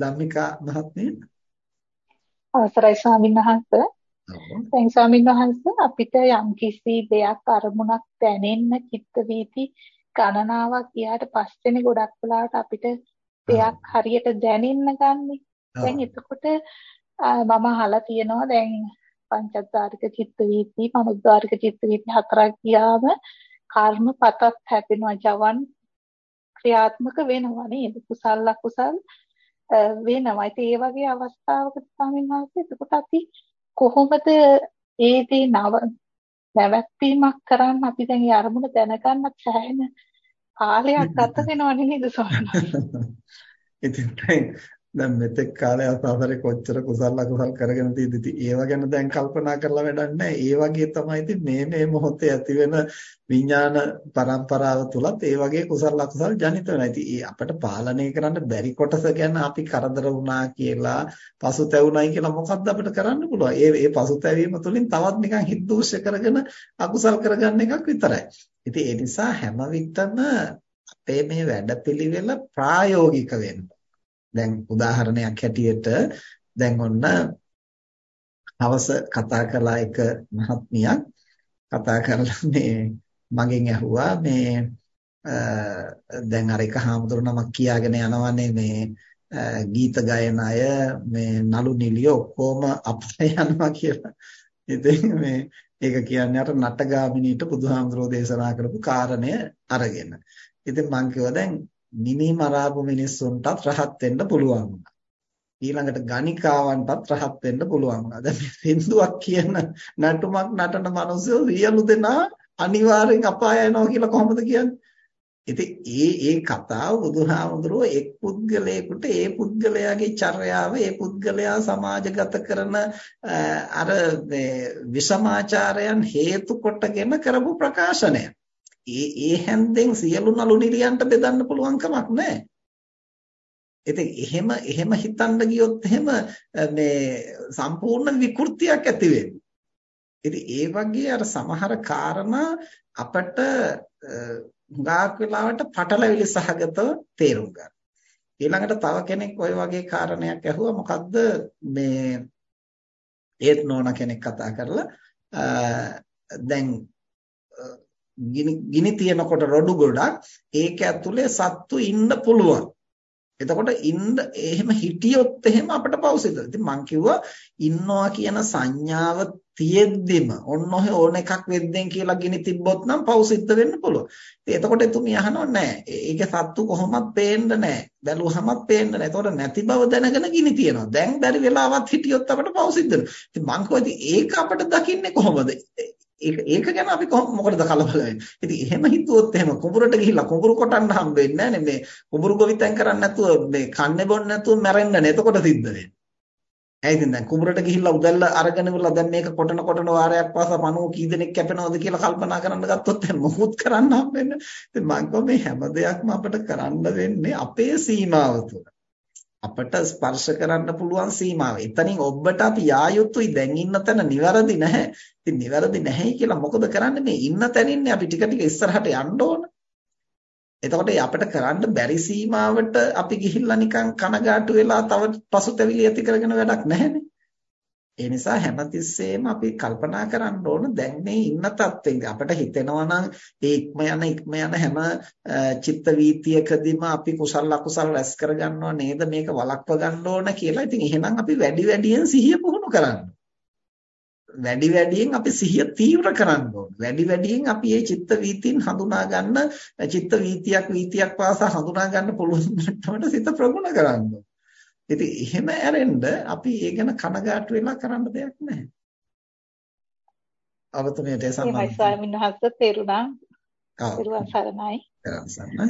ධම්මිකා මහත්මිය අවසරයි ස්වාමීන් වහන්සේ. දැන් ස්වාමීන් වහන්සේ අපිට යම් කිසි දෙයක් අරමුණක් දැනෙන්න චිත්ත වීති ගණනාවක් ගියාට පස්සේනේ ගොඩක් වෙලාවට අපිට දෙයක් හරියට දැනෙන්න ගන්නෙ. දැන් එතකොට මම අහලා තියෙනවා දැන් පංචද්වාරික චිත්ත වීති, මනෝද්වාරික චිත්ත වීති හතරක් ගියාම කර්ම පතක් හැපෙනවා ජවන් ක්‍රියාත්මක වෙනවා නේද? කුසල අකුසල් වෙනවා. ඉතින් ඒ වගේ අවස්ථාවකට ස්වාමීන් වහන්සේ එතකොට අපි කොහොමද ඒ දේ නව නැවැත්වීමක් කරන්න අපි දැන් ඒ අරමුණ දැනගන්නත් සෑහෙන කාලයක් ගත වෙනව නේද ස්වාමීන් වහන්සේ? ඉතින් දැන් මෙතෙක් කාලේ අසාසරේ කොච්චර කුසල අකුසල් කරගෙන තියෙද්දි ඉතින් ඒව ගැන දැන් කල්පනා කරලා වැඩක් නැහැ. ඒ වගේ තමයි ඉතින් මේ මේ මොහොතේ ඇතිවෙන විඥාන પરම්පරාව තුලත් ඒ වගේ කුසල අකුසල් ජනිත වෙනවා. ඉතින් ඒ අපිට පාලනය කරන්න බැරි කොටස ගැන අපි කරදර වුණා කියලා පසුතැවුණයි කියලා මොකද්ද අපිට කරන්න පුළුවන්? ඒ ඒ පසුතැවීම තුලින් තවත් නිකන් හිත දූෂ්‍ය කරගෙන අකුසල් කරගන්න එකක් විතරයි. ඉතින් ඒ නිසා හැම විටම අපේ මේ වැඩපිළිවෙල ප්‍රායෝගික වෙන්න දැන් උදාහරණයක් හැටියට දැන් ඔන්න හවස කතා කළා එක මහත්මියක් කතා කරලා මේ මගෙන් ඇහුවා මේ දැන් අර එක හාමුදුරු නමක් කියාගෙන යනවනේ මේ ගීත ගයන අය මේ නලු නිලිය ඔක්කොම අපේ යනවා කියලා. ඉතින් මේ ඒක කියන්නේ අර නටගාමිනීට බුදුහාමුදුරෝ දේශනා කරපු කාරණය අරගෙන. ඉතින් මං කිව්වා දැන් මිනි මරාපු මිනිස්සුන්ටත් රහත් වෙන්න පුළුවන් වුණා. ඊළඟට ගණිකාවන්ටත් රහත් වෙන්න පුළුවන් වුණා. දැන් මේ සින්දුවක් කියන නටුමක් නටන මිනිස්සු සියලු දෙනා අනිවාර්යෙන් අපාය යනවා කියලා කොහොමද කියන්නේ? ඉතින් ඒ ඒ කතාව බුදුහාමුදුරුවෝ එක් පුද්ගලයෙකුට ඒ පුද්ගලයාගේ චර්යාව ඒ පුද්ගලයා සමාජගත කරන අර විෂමාචාරයන් හේතු කොටගෙන කරපු ප්‍රකාශනයක්. ඒ ඒ හැන්දෙන් සියලු නළු නිලියන්ට බෙදන්න පුළුවන් කමක් නැහැ. ඉතින් එහෙම එහෙම හිතන්න ගියොත් එහෙම මේ සම්පූර්ණ විකෘතියක් ඇති වෙන්නේ. ඉතින් ඒ වගේ අර සමහර කාරණා අපට හුඟක් වෙලාවට පටලවිලි සහගතව තේරුම් ගන්න. ඊළඟට තව කෙනෙක් ওই වගේ කාරණයක් ඇහුවා මොකද්ද මේ ඒත් නෝන කෙනෙක් කතා කරලා දැන් ගිනි තියනකොට රොඩු ගොඩක් ඒක ඇතුලේ සත්තු ඉන්න පුළුවන්. එතකොට ඉන්න එහෙම හිටියොත් එහෙම අපිට පෞසිත. ඉතින් මං කිව්වා ඉන්නවා කියන සංඥාව තියෙද්දිම ඔන්න ඔහෙ ඕන එකක් වෙද්දෙන් කියලා ගිනි තිබ්බොත් නම් පෞසිත වෙන්න පුළුවන්. ඉතින් එතකොට එතුමිය අහනවා නෑ. ඒක සත්තු කොහොමත් පේන්න නෑ. බැලුවහමත් පේන්න නෑ. එතකොට නැති බව දැනගෙන ගිනි තියනවා. දැන් බැරි වෙලාවත් හිටියොත් අපිට පෞසිත වෙනවා. ඉතින් මං කිව්වා ඒක අපිට දකින්නේ කොහොමද? ඒක ඒක ගැන අපි මොකටද කලබල වෙන්නේ? ඉතින් එහෙම හිතුවොත් එහෙම කුඹුරට ගිහිල්ලා කුඹුරු කොටන්න හම්බ වෙන්නේ නැහැ මේ කුඹුරු ගොවිතැන් කරන්නේ නැතුව මේ කන්නේ බොන්නේ නැතුව මැරෙන්න නේ. එතකොට සිද්ධ වෙන්නේ. ඇයි ඉතින් දැන් කුඹුරට ගිහිල්ලා උදැල්ල අරගෙන ඉවරලා දැන් මේක කොටන කොටන වාරයක් පාසා පණුව කී දෙනෙක් කැපෙනවද කියලා කල්පනා කරන්න ගත්තොත් එහෙනම් මොකුත් කරන්න හම්බ වෙන්නේ. ඉතින් මම මේ හැම දෙයක්ම අපිට කරන්න වෙන්නේ අපේ සීමාව තුළ. අපට ස්පර්ශ කරන්න පුළුවන් සීමාව. එතනින් ඔබට අපි යා යුතුයි දැන් ඉන්න තැන නිවැරදි නැහැ. ඉතින් නිවැරදි නැහැ කියලා මොකද කරන්නේ මේ ඉන්න තැනින්නේ අපි ටික ටික ඉස්සරහට යන්න ඕන. එතකොට අපිට කරන්න බැරි සීමාවට අපි ගිහිල්ලා නිකන් කනගාටු වෙලා තව පසුතැවිලි ඇති කරගෙන වැඩක් නැහැනේ. ඒ නිසා හැමතිස්සෙම අපි කල්පනා කරන්න ඕන දැන් මේ ඉන්න තත්ත්වෙදී අපිට හිතෙනවා නම් ඒ ඉක්ම යන ඉක්ම යන හැම චිත්ත වීතියකදීම අපි කුසල අකුසල රැස් කරගන්නවා නේද මේක වළක්ව ගන්න ඕන කියලා. ඉතින් එහෙනම් අපි වැඩි වැඩියෙන් සිහිය පුහුණු කරන්න. වැඩි වැඩියෙන් අපි සිහිය තීව්‍ර කරන්න ඕන. වැඩි වැඩියෙන් අපි මේ චිත්ත වීතීන් හඳුනා ගන්න චිත්ත වීතියක් වීතියක් පාසා හඳුනා ගන්න පුළුවන් මට්ටමට සිත ප්‍රගුණ කරන්න ඕන. ඉතින් එහෙම ඇරෙන්න අපි ඒ ගැන කනගාටු වෙලා කරන්න දෙයක් නැහැ. අවතුණියට සම්බන්ධයි. ස්වාමීන් වහන්සේ තේරුණා. සරණයි. සරණයි.